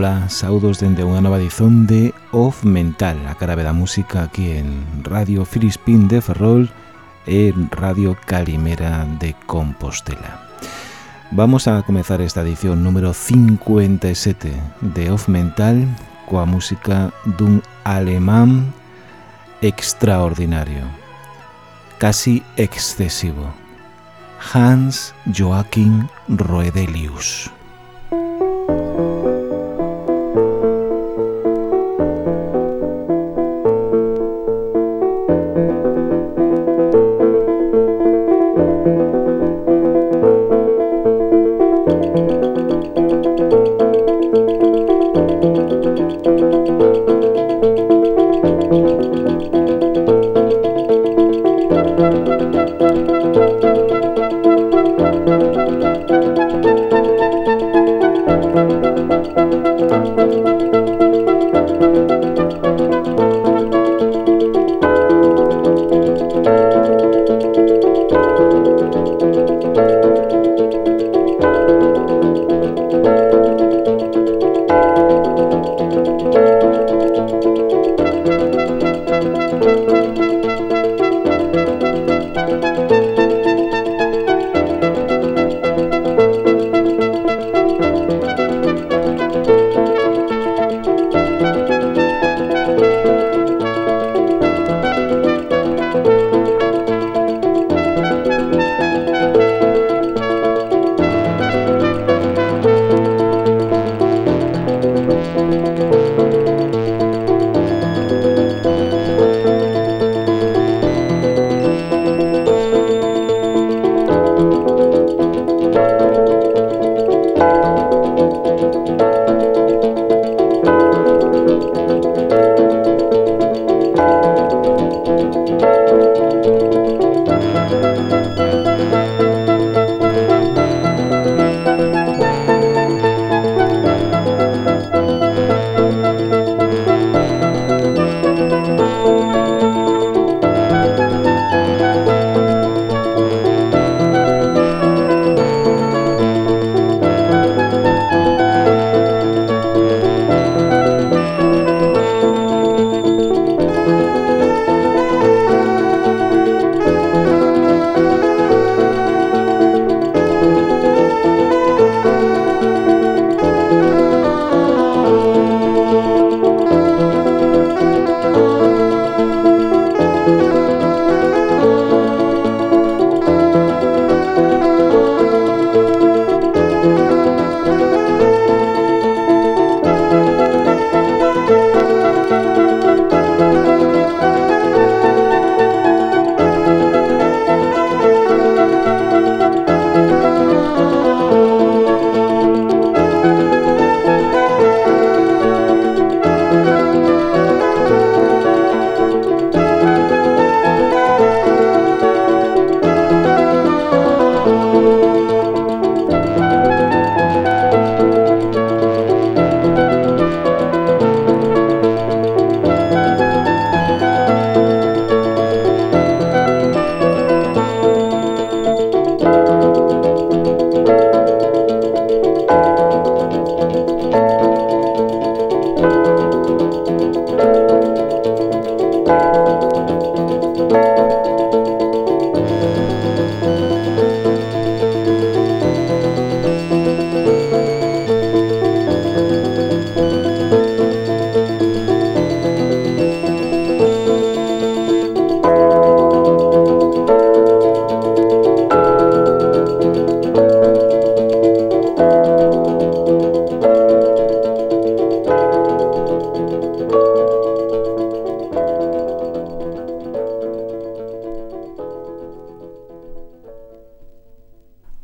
Ola, saudos dende unha nova edición de Off Mental, a cara da música aquí en Radio Filispín de Ferrol e Radio Calimera de Compostela. Vamos a comezar esta edición número 57 de Off Mental coa música dun alemán extraordinario, casi excesivo, Hans Joachim Roedelius.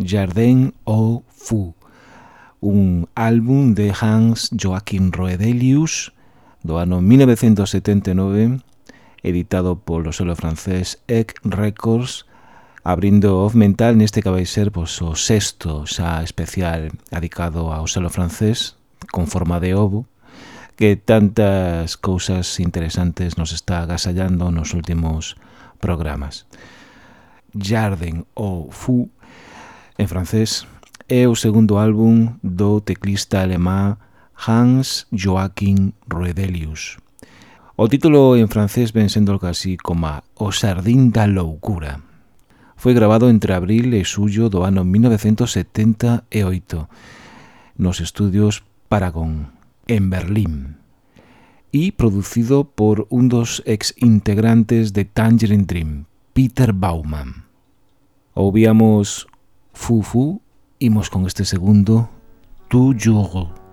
Jardin au Fou, un álbum de Hans Joachim Roedelius do ano 1979 editado polo solo francés Egg Records abrindo Off Mental neste que vai ser pois, o sexto xa especial adicado ao solo francés con forma de ovo que tantas cousas interesantes nos está agasallando nos últimos programas. Jarden ou Fou en francés, é o segundo álbum do teclista alemán Hans Joachim Roedelius. O título en francés ven sendo casi como O Sardín da Loucura. Foi grabado entre abril e xullo do ano 1978 nos estudios Paragon, en Berlín, e producido por un dos ex integrantes de Tangerine Dream, Peter Baumann. Ouvíamos Fufu, imos con este segundo, Toujours.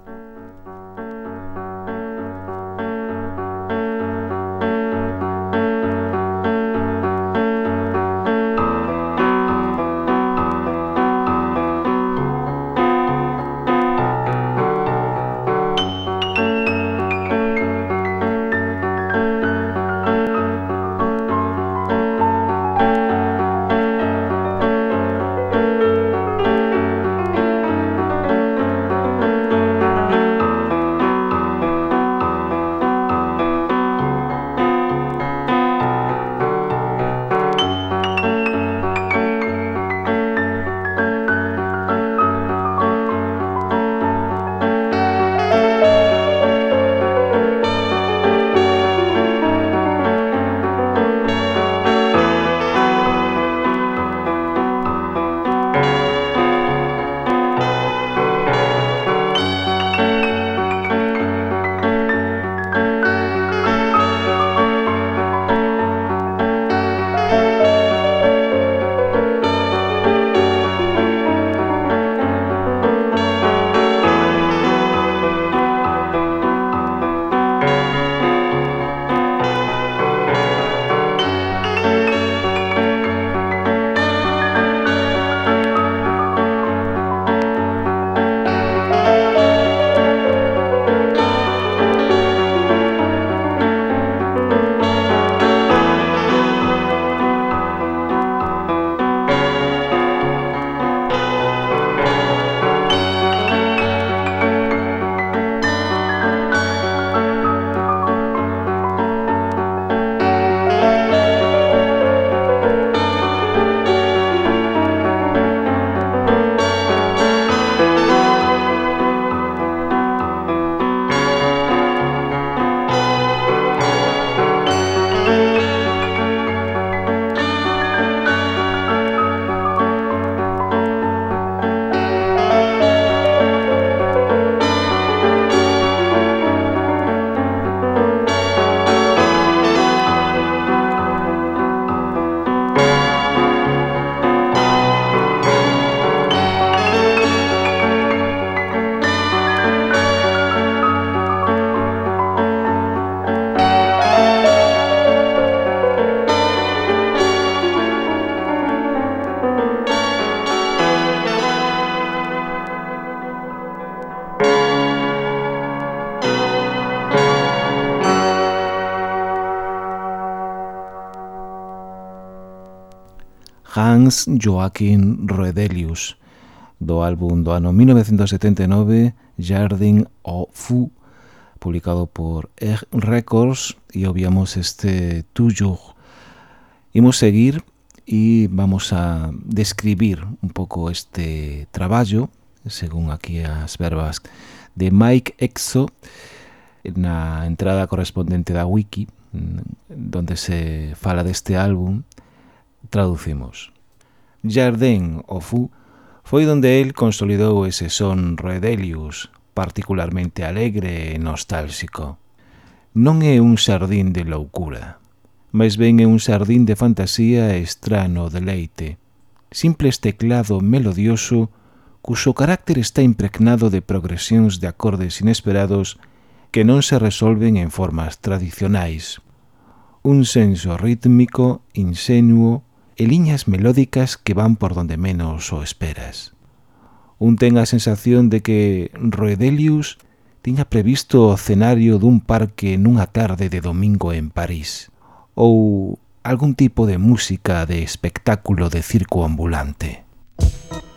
Franz Joaquin Redelius do álbum do ano 1979 Jardin au Fou publicado por Egg Records e obviamos este Toujours imos seguir e vamos a describir un pouco este traballo según aquí as verbas de Mike Exo na entrada correspondente da wiki mm, donde se fala deste álbum traducimos. Jardín o Fu foi donde el consolidou ese son Redelius, particularmente alegre e nostálxico. Non é un sardín de loucura, mas ben é un sardín de fantasía e estrano deleite, simples teclado melodioso cuso carácter está impregnado de progresións de acordes inesperados que non se resolven en formas tradicionais. Un senso rítmico, insenuo, e liñas melódicas que van por donde menos o esperas. Un ten a sensación de que Roedelius tiña previsto o cenario dun parque nunha tarde de domingo en París, ou algún tipo de música de espectáculo de circo ambulante. Música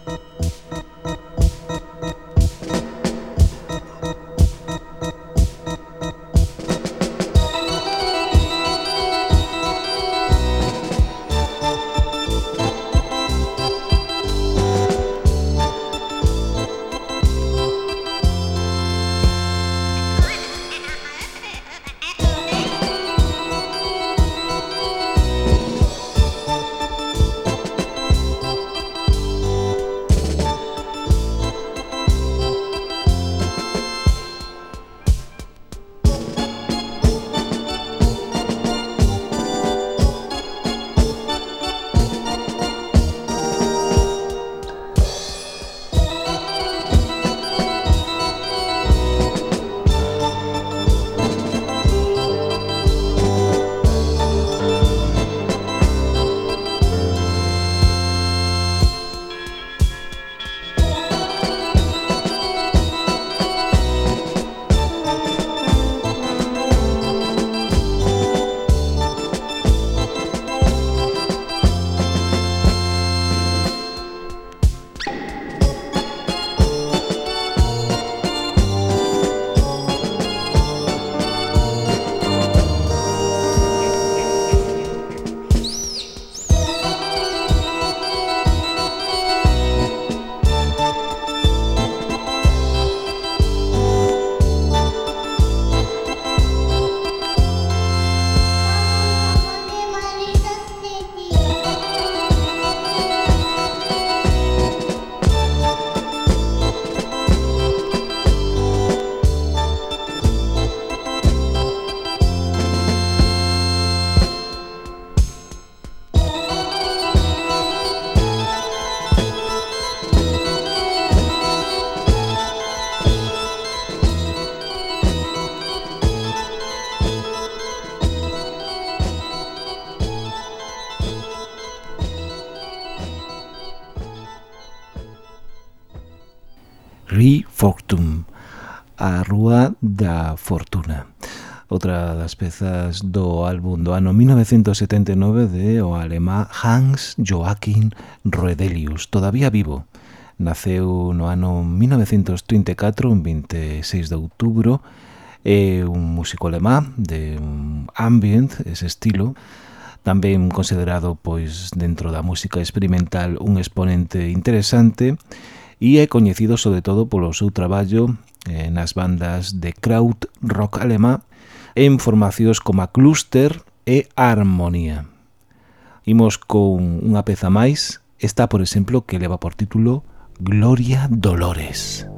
a Rúa da Fortuna outra das pezas do álbum do ano 1979 de o alemá Hans Joachim Roedelius, todavía vivo. Naceu no ano 1934, un 26 de outubro, é un músico alemá de un ambient, ese estilo, tamén considerado pois dentro da música experimental un exponente interesante e é coñecido sobre todo polo seu traballo eh, nas bandas de kraut rock alemá en formacións como a Cluster e Harmonia. Imos con unha peza máis, esta, por exemplo, que leva por título Gloria Dolores.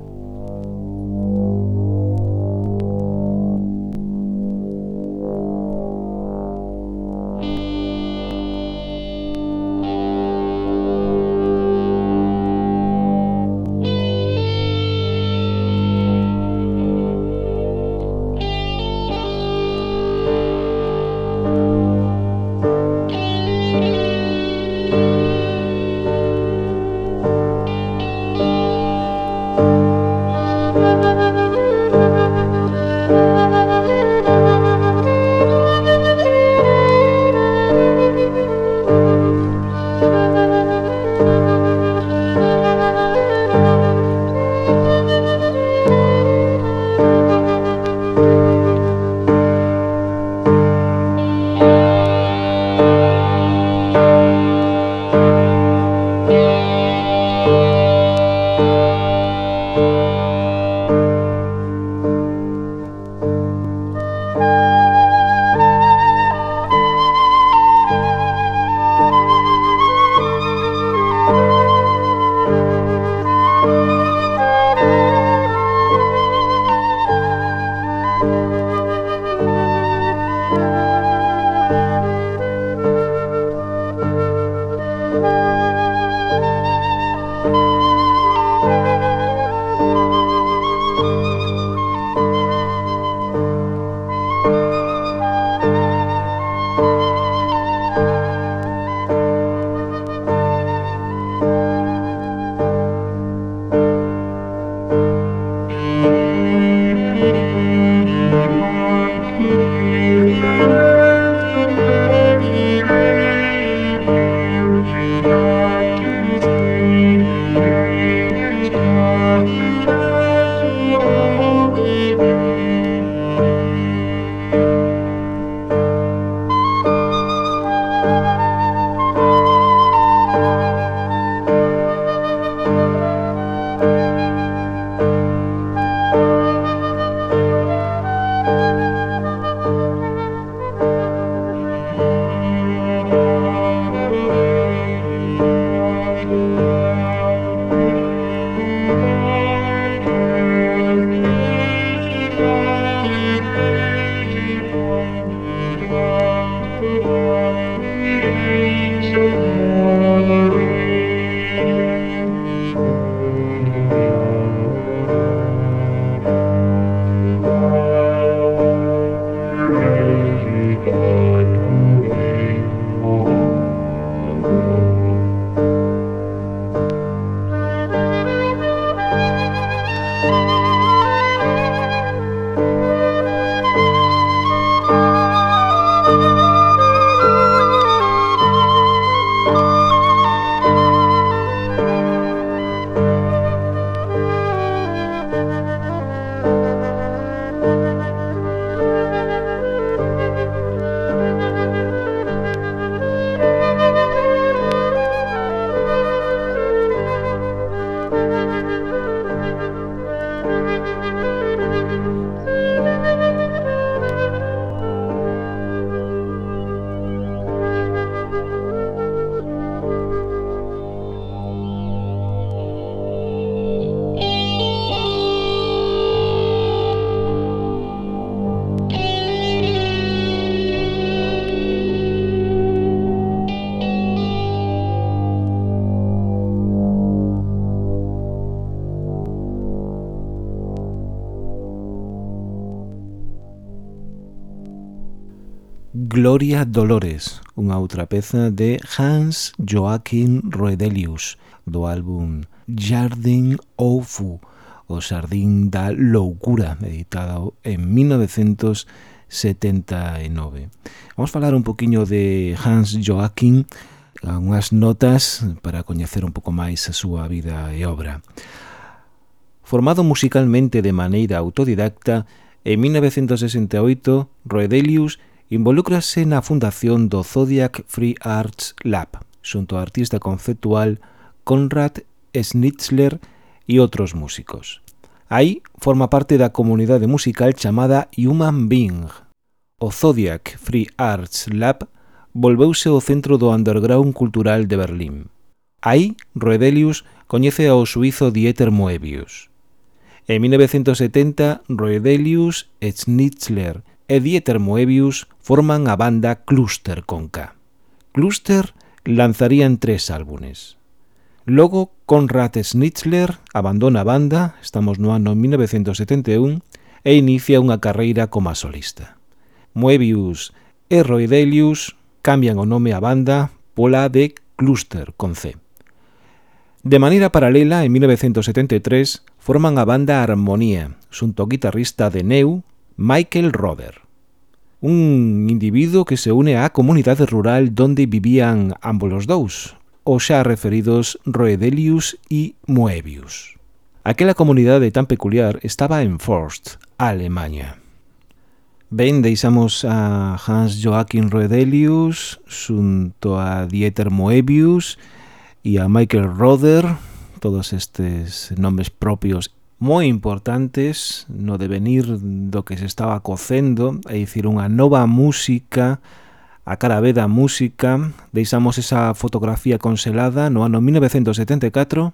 María Dolores, unha outra peza de Hans Joachim Roedelius do álbum Jardin Ofu, o Sardín da Loucura, editado en 1979. Vamos falar un poquinho de Hans Joachim, unhas notas para coñecer un pouco máis a súa vida e obra. Formado musicalmente de maneira autodidacta, en 1968 Roedelius involúcrase na fundación do Zodiac Free Arts Lab, xunto ao artista conceptual Konrad Schnitzler e outros músicos. Aí forma parte da comunidade musical chamada Human Being. O Zodiac Free Arts Lab volveuse o centro do underground cultural de Berlín. Aí, Roedelius coñece ao suizo Dieter Moebius. En 1970, Roedelius e Schnitzler e Dieter Moebius forman a banda Cluster con K. Cluster lanzarían tres álbumes. Logo, Konrad Schnitzler abandona a banda, estamos no ano 1971, e inicia unha carreira como solista. Moebius e Roidelius cambian o nome á banda pola de Cluster con C. De maneira paralela, en 1973, forman a banda Armonía, xunto ao guitarrista de Neu, Michael Roder, un individuo que se une á comunidade rural donde vivían ambos os dous, os xa referidos Roedelius e Moebius. Aquela comunidade tan peculiar estaba en Forst, Alemanha. Ben, deixamos a Hans Joachim Roedelius xunto a Dieter Moebius e a Michael Roder, todos estes nomes propios moi importantes no devenir do que se estaba cocendo, é dicir, unha nova música, a cara B da música, deixamos esa fotografía conselada no ano 1974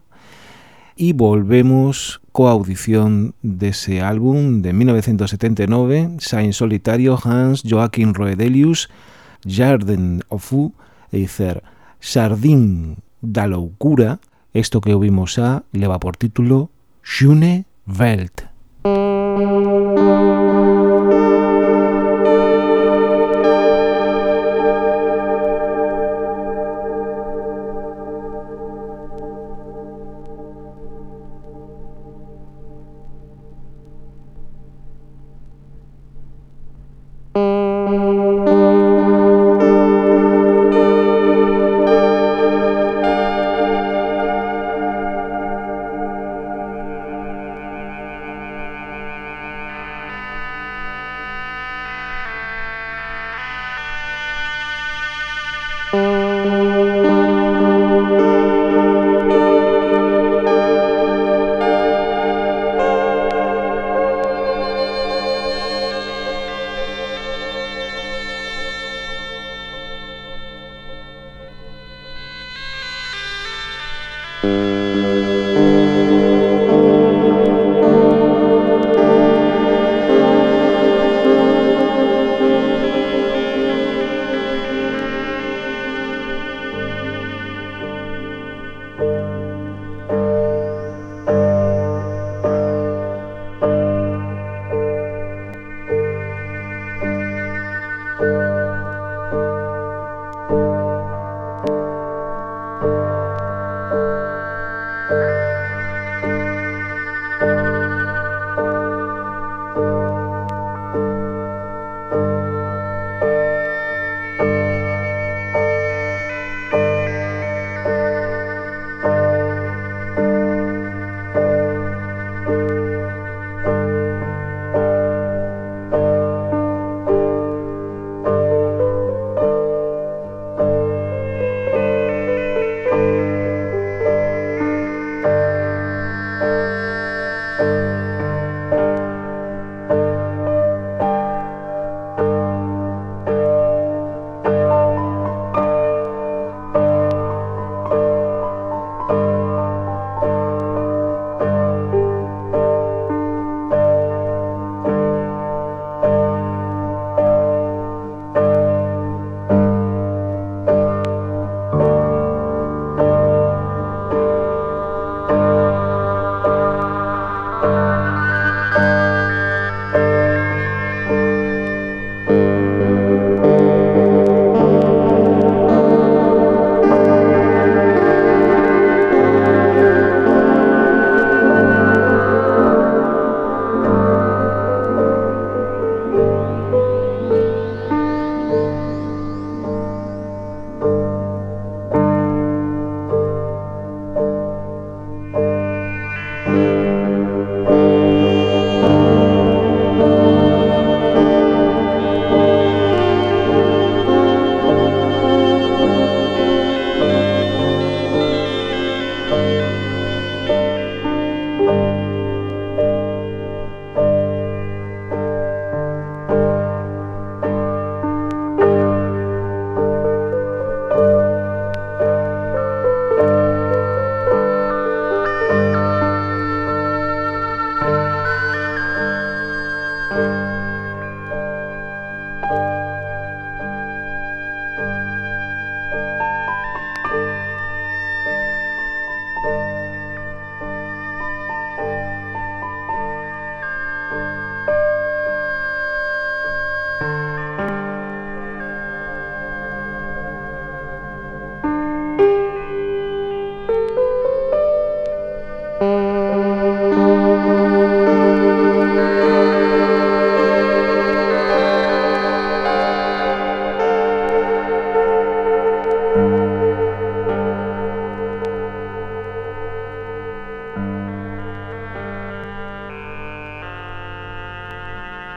e volvemos coa audición dese álbum de 1979, xa en solitario Hans Joachim Roedelius, Jarden of Fu, é dicer Xardín da Loucura, isto que ouvimos xa leva por título Schöne Welt.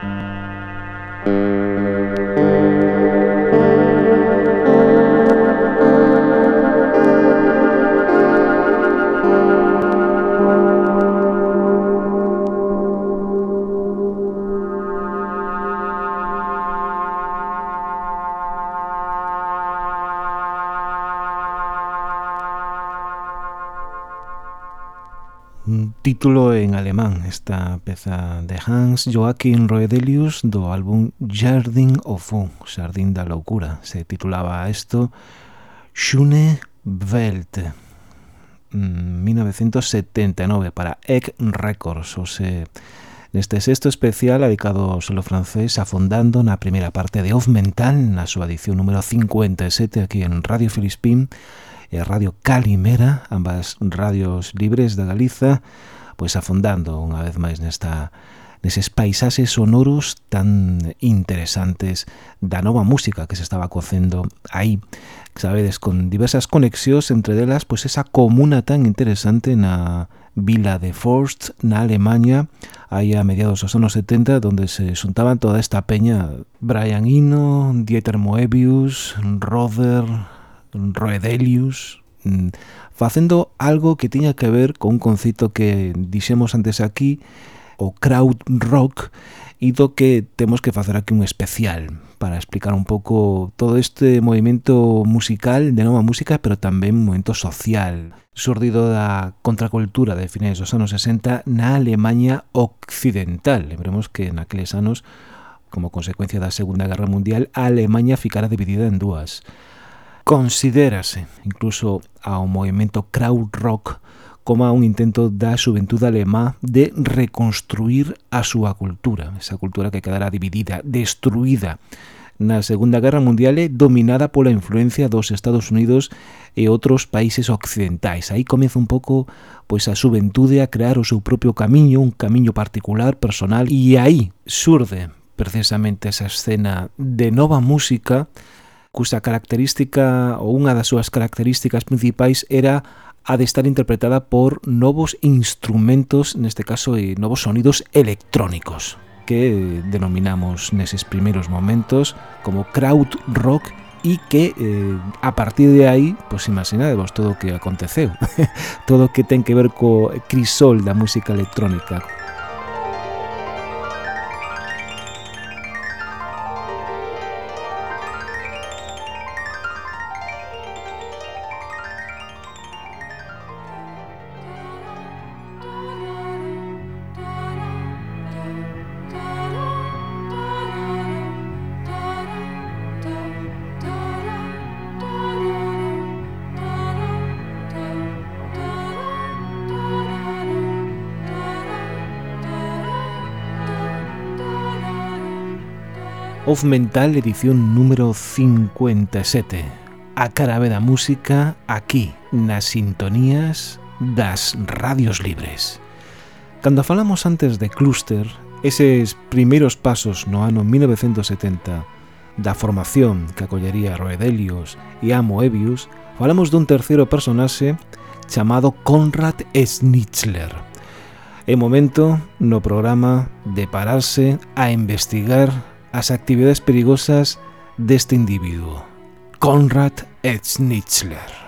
Música título en alemán. Esta peza de Hans Joachim Roedelius do álbum Jardin of Fun, Jardín da Loucura. Se titulaba isto Schöne Welt, mm, 1979, para Egg Records, o se... Neste sexto especial dedicado ao solo francés afondando na primeira parte de Off Mental na súa edición número 57 aquí en Radio Filispín e Radio Calimera, ambas radios libres da Galiza, pois afondando unha vez máis nesta neses paisaxes sonoros tan interesantes da nova música que se estaba cocendo aí, sabedes, con diversas conexións entre delas, pois esa comuna tan interesante na vila de Forst, na Alemanha, aí a mediados dos anos 70, donde se xuntaban toda esta peña Brian Eno, Dieter Moebius, Roder, Roedelius, mm, facendo algo que tiña que ver con un concepto que dixemos antes aquí, o crowd rock, e do que temos que facer aquí un especial para explicar un pouco todo este movimento musical de nova música, pero tamén movimento social, surdido da contracultura de fines dos anos 60 na Alemanha Occidental. Lembremos que naqueles anos, como consecuencia da Segunda Guerra Mundial, a Alemanha ficara dividida en dúas. Considérase incluso ao movimento krautrock como un intento da xuventude alemá de reconstruir a súa cultura, esa cultura que quedara dividida, destruída na Segunda Guerra Mundial e dominada pola influencia dos Estados Unidos e outros países occidentais. Aí comeza un pouco pois a xuventude a crear o seu propio camiño, un camiño particular, personal, e aí surde precisamente esa escena de nova música cusa característica ou unha das súas características principais era a de estar interpretada por novos instrumentos, neste caso novos sonidos electrónicos que denominamos neses primeiros momentos como crowd rock e que eh, a partir de aí, pois imaginadevos todo o que aconteceu, todo o que ten que ver co crisol da música electrónica, Off Mental edición número 57 A cara da música aquí nas sintonías das radios libres Cando falamos antes de Cluster Eses primeiros pasos no ano 1970 da formación que acollería Roedelius e a Moebius, falamos dun terceiro personaxe chamado Conrad Schnitzler. É momento no programa de pararse a investigar as actividades perigosas deste individuo, Konrad Schnitzler.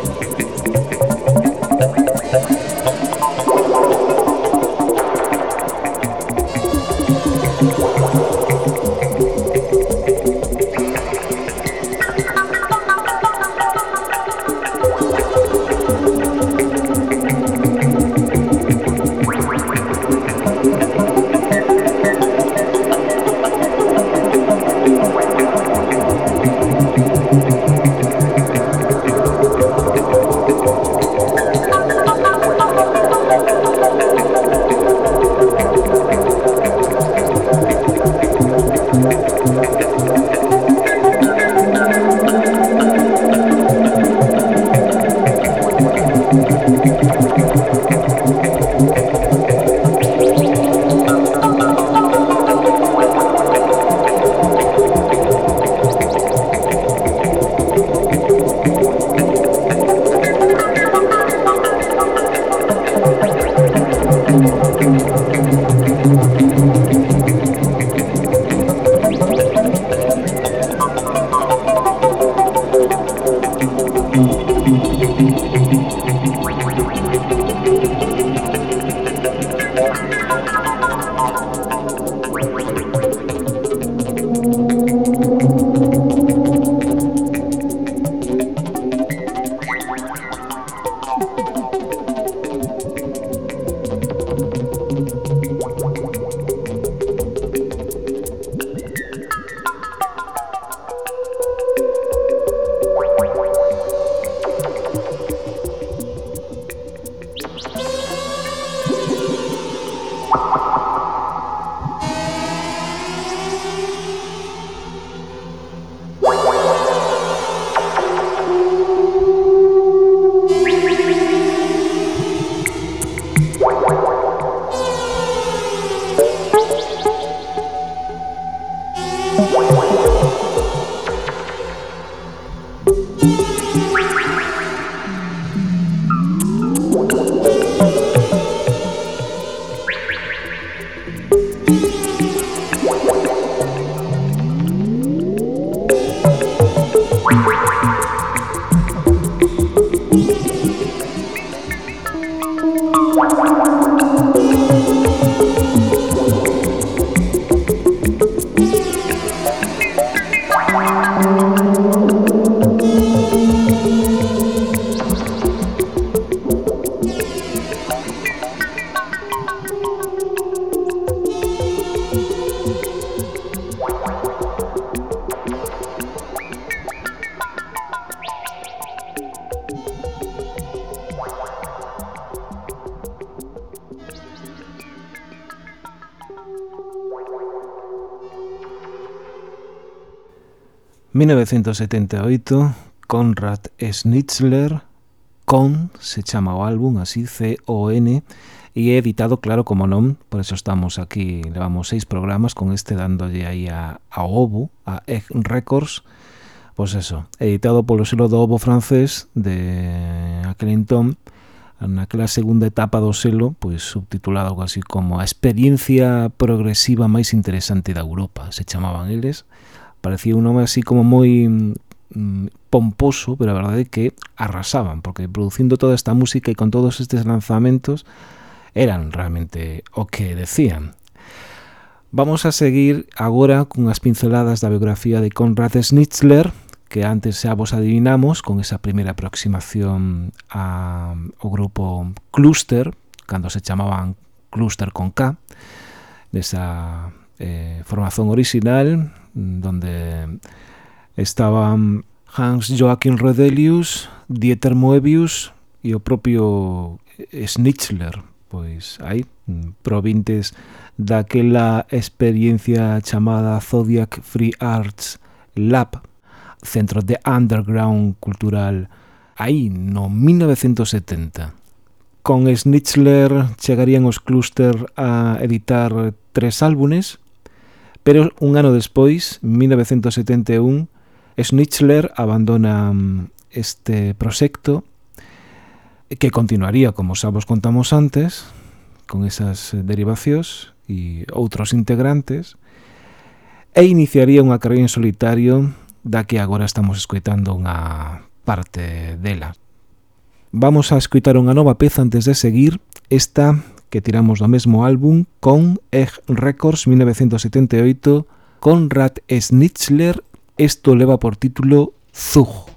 1978, Conrad Schnitzler, Con, se chama o álbum, así, C-O-N, e é editado, claro, como non, por eso estamos aquí, levamos seis programas con este dándolle aí a, a Obu, a Egg Records, pois eso, editado polo selo do Obu francés de aquel entón, naquela segunda etapa do selo, pois subtitulado algo así como a experiencia progresiva máis interesante da Europa, se chamaban eles, parecía un nome así como moi mm, pomposo, pero a verdade é que arrasaban, porque producindo toda esta música e con todos estes lanzamentos eran realmente o que decían. Vamos a seguir agora cunhas pinceladas da biografía de Konrad Schnitzler, que antes xa vos adivinamos con esa primeira aproximación a, ao grupo Cluster, cando se chamaban Cluster con K, desa eh, formación original donde estaban Hans Joachim Rodelius, Dieter Moebius e o propio eh, Schnitzler, pois hai provintes daquela experiencia chamada Zodiac Free Arts Lab, centro de underground cultural aí no 1970. Con Schnitzler chegarían os Cluster a editar tres álbumes, Pero un ano despois, 1971, Schnitzler abandona mm, este proxecto que continuaría, como xa vos contamos antes, con esas eh, derivacións e outros integrantes, e iniciaría unha carreira en solitario da que agora estamos escoitando unha parte dela. Vamos a escoitar unha nova peza antes de seguir, esta que tiramos do mesmo álbum con Egg Records 1978 Conrad Schnitzler, isto leva por título Zug.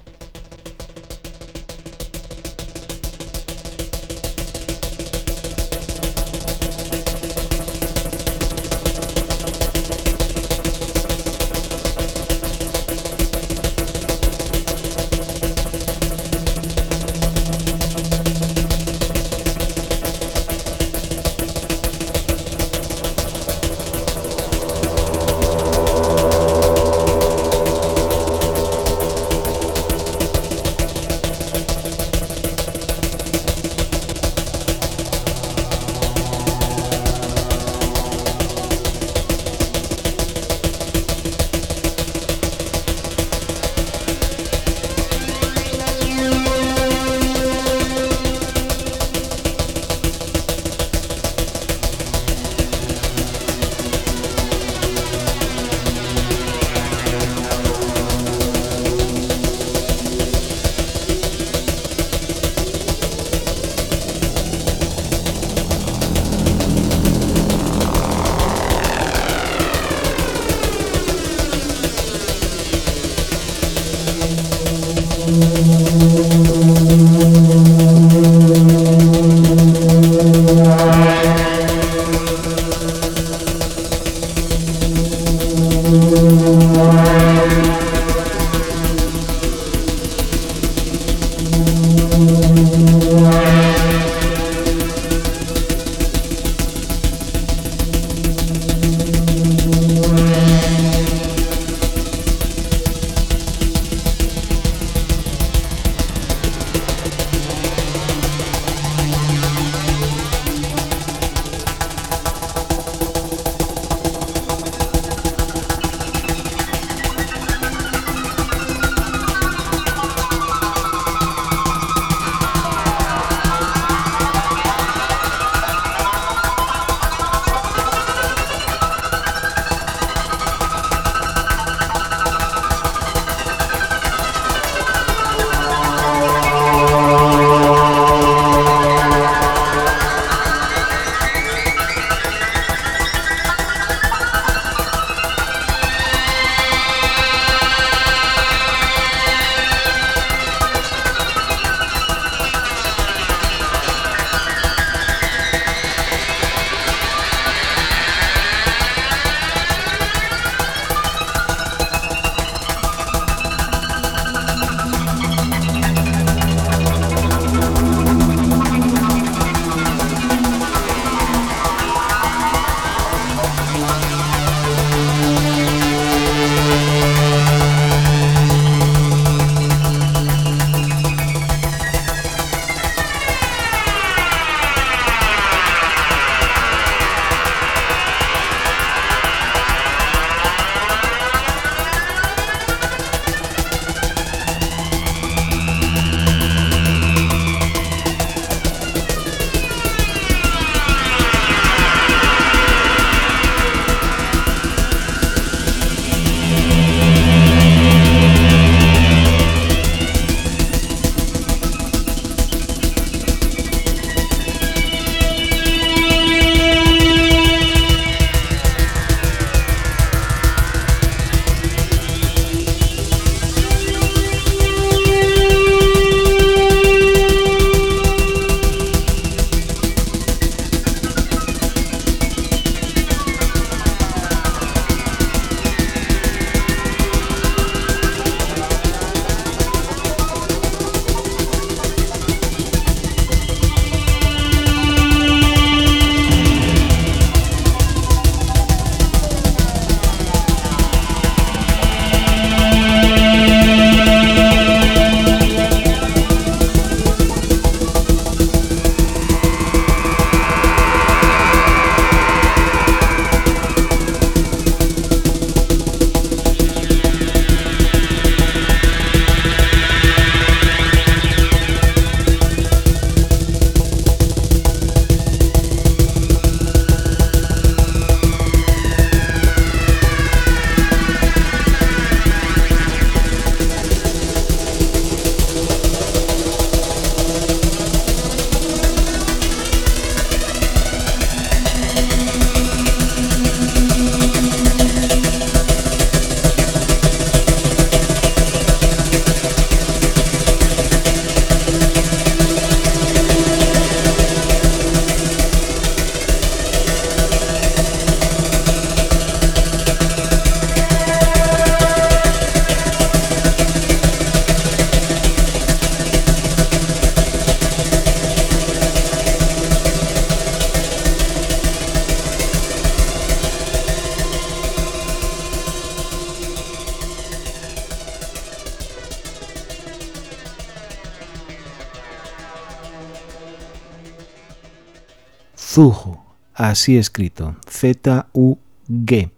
así escrito, Z-U-G,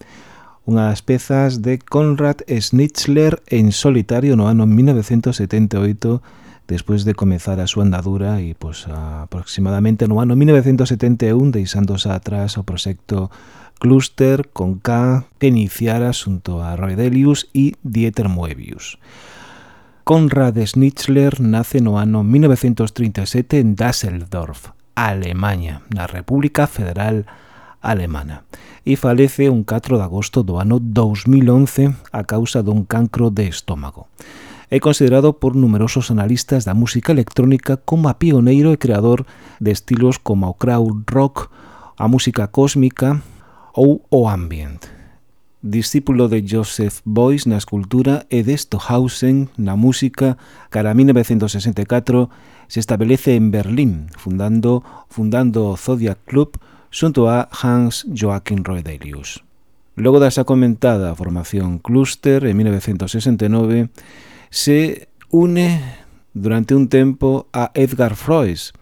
unha das pezas de Conrad Schnitzler en solitario no ano 1978 despois de comezar a súa andadura e pois, aproximadamente no ano 1971 deixándose atrás o proxecto Cluster con K que iniciara xunto a Roy Delius e Dieter Moebius. Conrad Schnitzler nace no ano 1937 en Düsseldorf, Alemanha, na República Federal Alemana. E falece un 4 de agosto do ano 2011 a causa dun cancro de estómago. É considerado por numerosos analistas da música electrónica como a pioneiro e creador de estilos como o crowd rock, a música cósmica ou o ambient. Discípulo de Joseph Beuys na escultura e de Stohausen na música cara a 1964 se establece en Berlín, fundando, fundando Zodiac Club xunto a Hans Joachim Roedelius. Logo dasa comentada formación Cluster, en 1969, se une durante un tempo a Edgar Froese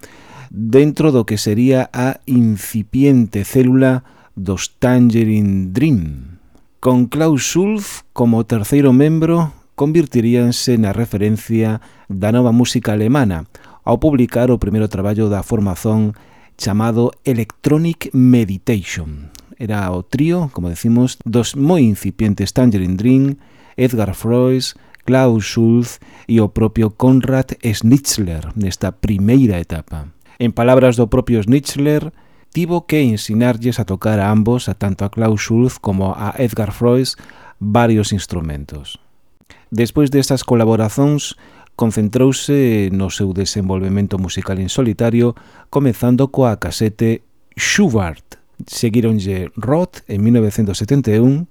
dentro do que sería a incipiente célula dos Tangerine Dream. Con Klaus Schulz como terceiro membro, convertiríanse na referencia da nova música alemana, ao publicar o primeiro traballo da formación chamado Electronic Meditation. Era o trío, como decimos, dos moi incipientes Tangerine Dream, Edgar Froese, Klaus Schulz e o propio Konrad Schnitzler nesta primeira etapa. En palabras do propio Schnitzler, tivo que ensinarlles a tocar a ambos, a tanto a Klaus Schulz como a Edgar Froese, varios instrumentos. Despois destas colaborazóns, concentrouse no seu desenvolvemento musical en solitario, comezando coa casete Schubert. Seguíronlle Roth en 1971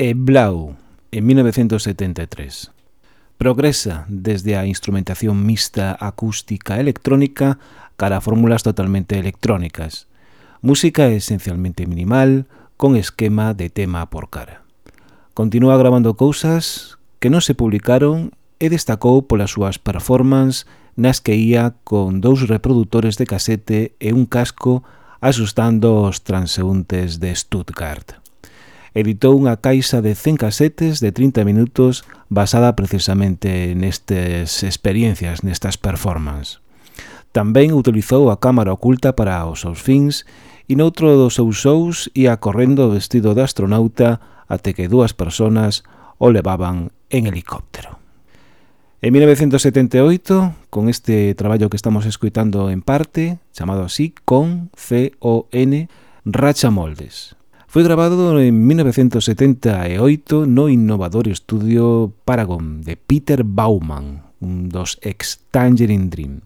e Blau en 1973. Progresa desde a instrumentación mixta acústica electrónica cara a fórmulas totalmente electrónicas. Música esencialmente minimal, con esquema de tema por cara. Continúa grabando cousas que non se publicaron e destacou polas súas performances nas que ía con dous reproductores de casete e un casco asustando os transeúntes de Stuttgart. Editou unha caixa de 100 casetes de 30 minutos basada precisamente nestes experiencias, nestas performances. Tamén utilizou a cámara oculta para os seus fins e noutro dos seus shows ia correndo vestido de astronauta até que dúas personas o levaban en helicóptero. En 1978, con este traballo que estamos escoitando en parte, chamado así, con C-O-N, Racha Moldes. Foi grabado en 1978 no innovador estudio Paragon de Peter Baumann, un dos ex Tangerine Dream.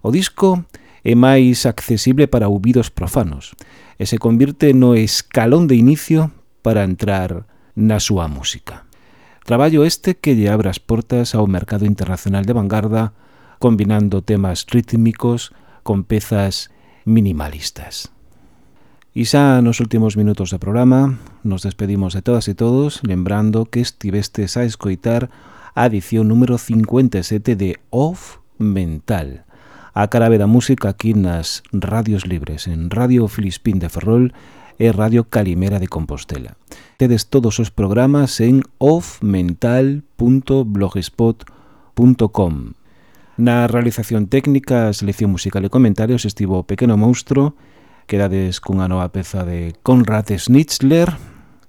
O disco é máis accesible para ouvidos profanos e se convirte no escalón de inicio para entrar na súa música. Traballo este que lle abre as portas ao mercado internacional de vanguarda combinando temas rítmicos con pezas minimalistas. E xa nos últimos minutos do programa nos despedimos de todas e todos lembrando que estivestes a escoitar a edición número 57 de Off Mental a cara da música aquí nas radios libres en Radio Filispín de Ferrol e Radio Calimera de Compostela. Tedes todos os programas en offmental.blogspot.com. Na realización técnica, selección musical e comentarios estivo o Pequeno Monstro, quedades cunha nova peza de Conrad Schnitzler,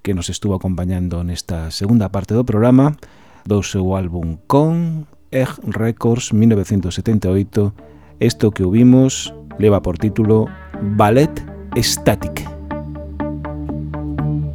que nos estuvo acompañando nesta segunda parte do programa, do seu álbum Con, Egg Records 1978, Esto que ouvimos leva por título Ballet Static. Bye.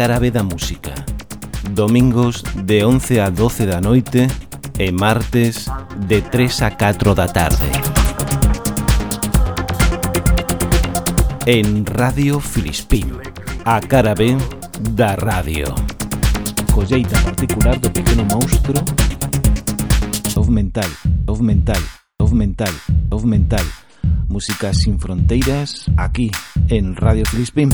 Árabe da Música. Domingos de 11 a 12 da noite e martes de 3 a 4 da tarde. En Radio Filispín A cara B da radio. Colleita particular do pequeno monstro. Of mental, of mental, of mental, of mental. Música sin fronteiras aquí en Radio Filispín.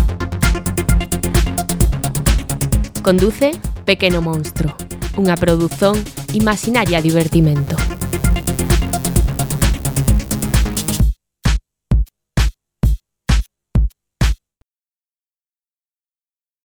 Conduce Pequeno Monstro, unha produción imaginaria divertimento.